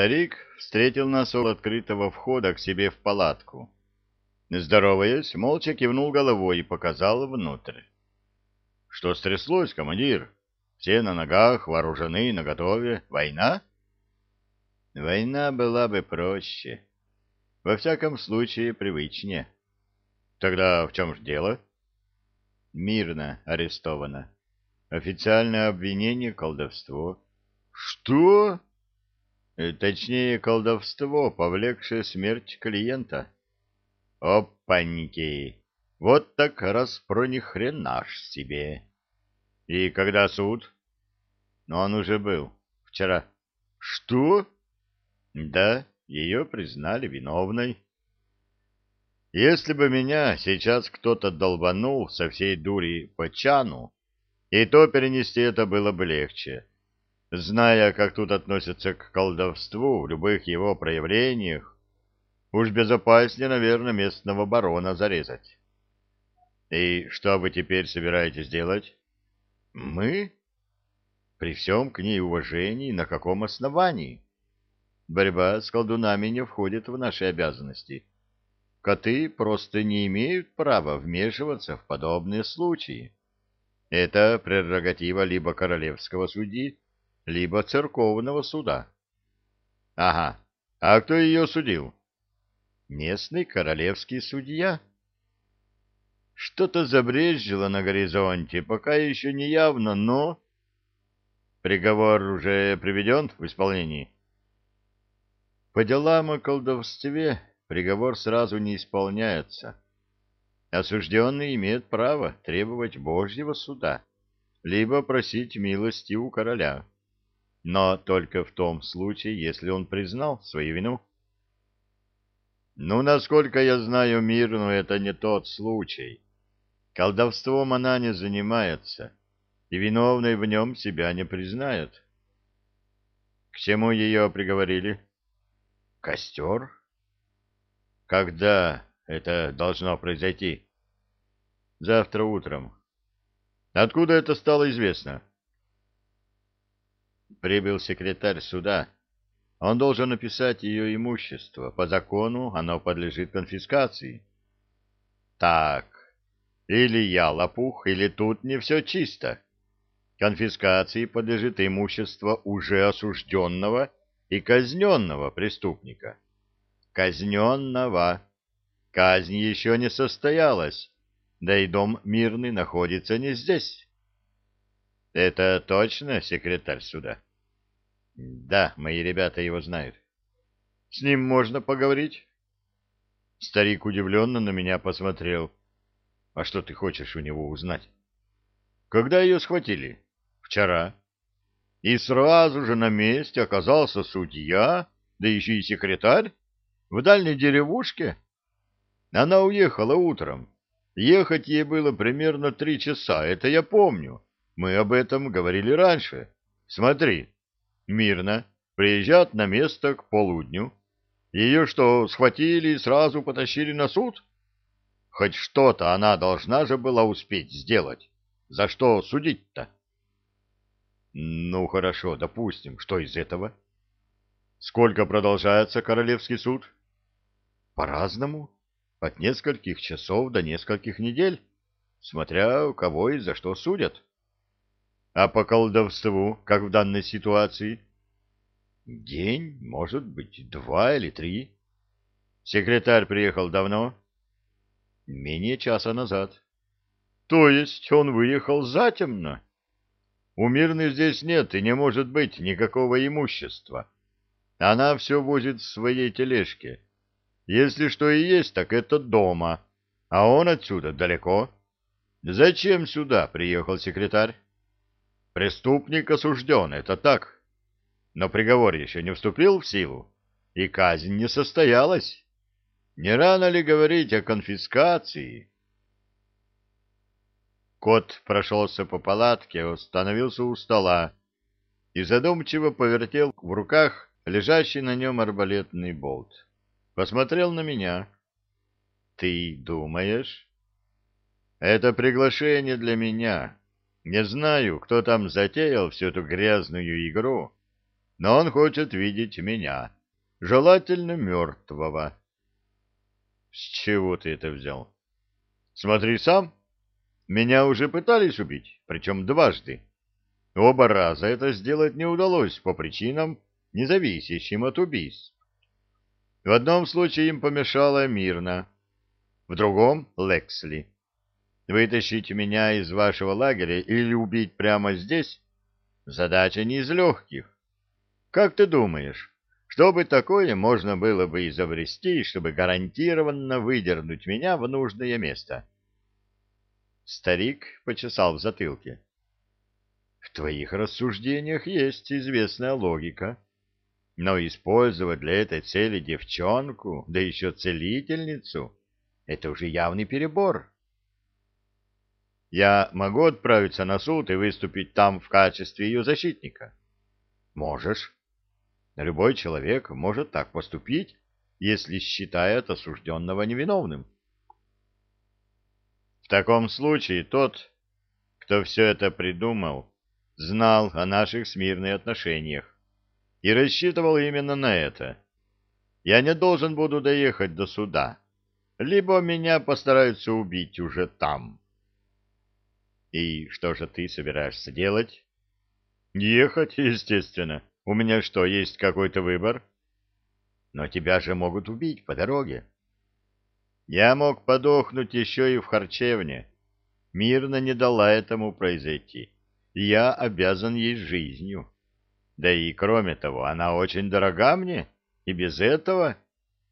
Старик встретил нас у открытого входа к себе в палатку. Здороваясь, молча кивнул головой и показал внутрь. — Что стряслось, командир? Все на ногах, вооружены, наготове. Война? — Война была бы проще. Во всяком случае, привычнее. — Тогда в чем же дело? — Мирно арестовано. Официальное обвинение — колдовство. — Что? Э, точнее, колдовство, повлекшее смерть клиента. Опаньки! Вот так раз про них хренаш себе. И когда суд? Но он уже был. Вчера. Что? Да, ее признали виновной. Если бы меня сейчас кто-то долбанул со всей дури по чану, и то перенести это было бы легче. Зная, как тут относятся к колдовству в любых его проявлениях, уж безопаснее, наверное, местного барона зарезать. И что вы теперь собираетесь делать? Мы? При всем к ней уважении на каком основании? Борьба с колдунами не входит в наши обязанности. Коты просто не имеют права вмешиваться в подобные случаи. Это прерогатива либо королевского судьи, либо церковного суда. Ага. А кто ее судил? Местный королевский судья. Что-то забрежило на горизонте, пока еще не явно, но... Приговор уже приведен в исполнении? По делам о колдовстве приговор сразу не исполняется. Осужденный имеет право требовать Божьего суда, либо просить милости у короля но только в том случае, если он признал свою вину. Ну, насколько я знаю Мирну, это не тот случай. Колдовством она не занимается, и виновной в нем себя не признает. К чему ее приговорили? Костер? Когда это должно произойти? Завтра утром. Откуда это стало известно? — прибыл секретарь суда. Он должен написать ее имущество. По закону оно подлежит конфискации. Так, или я лопух, или тут не все чисто. Конфискации подлежит имущество уже осужденного и казненного преступника. Казненного. Казнь еще не состоялась, да и дом мирный находится не здесь. Это точно секретарь суда? Да, мои ребята его знают. С ним можно поговорить? Старик удивленно на меня посмотрел. А что ты хочешь у него узнать? Когда ее схватили? Вчера. И сразу же на месте оказался судья, да еще и секретарь, в дальней деревушке. Она уехала утром. Ехать ей было примерно три часа, это я помню. Мы об этом говорили раньше. Смотри, мирно приезжат на место к полудню. Ее что, схватили и сразу потащили на суд? Хоть что-то она должна же была успеть сделать. За что судить-то? Ну, хорошо, допустим. Что из этого? Сколько продолжается королевский суд? По-разному. От нескольких часов до нескольких недель, смотря кого и за что судят. А по колдовству, как в данной ситуации? День, может быть, два или три. Секретарь приехал давно? Менее часа назад. То есть он выехал затемно? У мирных здесь нет и не может быть никакого имущества. Она все возит в своей тележке. Если что и есть, так это дома, а он отсюда далеко. Зачем сюда приехал секретарь? Преступник осужден, это так. Но приговор еще не вступил в силу, и казнь не состоялась. Не рано ли говорить о конфискации? Кот прошелся по палатке, остановился у стола и задумчиво повертел в руках лежащий на нем арбалетный болт. Посмотрел на меня. — Ты думаешь? — Это приглашение для меня. Не знаю, кто там затеял всю эту грязную игру, но он хочет видеть меня, желательно мертвого. С чего ты это взял? Смотри сам. Меня уже пытались убить, причем дважды. Оба раза это сделать не удалось по причинам, не зависящим от убийств. В одном случае им помешала Мирна, в другом — Лексли. Вытащить меня из вашего лагеря или убить прямо здесь — задача не из легких. Как ты думаешь, что бы такое можно было бы изобрести, чтобы гарантированно выдернуть меня в нужное место? Старик почесал в затылке. В твоих рассуждениях есть известная логика. Но использовать для этой цели девчонку, да еще целительницу, это уже явный перебор. Я могу отправиться на суд и выступить там в качестве ее защитника? Можешь. Любой человек может так поступить, если считает осужденного невиновным. В таком случае тот, кто все это придумал, знал о наших смирных отношениях и рассчитывал именно на это. Я не должен буду доехать до суда, либо меня постараются убить уже там. И что же ты собираешься делать? Ехать, естественно. У меня что, есть какой-то выбор? Но тебя же могут убить по дороге. Я мог подохнуть еще и в харчевне. Мирно не дала этому произойти. Я обязан ей жизнью. Да и кроме того, она очень дорога мне, и без этого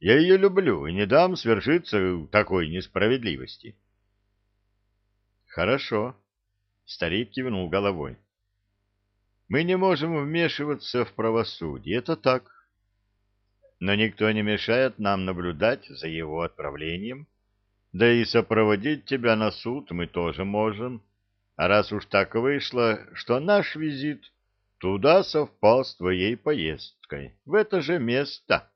я ее люблю и не дам свершиться такой несправедливости. Хорошо. Старик кивнул головой. Мы не можем вмешиваться в правосудие, это так. Но никто не мешает нам наблюдать за его отправлением. Да и сопроводить тебя на суд мы тоже можем. А раз уж так вышло, что наш визит туда совпал с твоей поездкой, в это же место.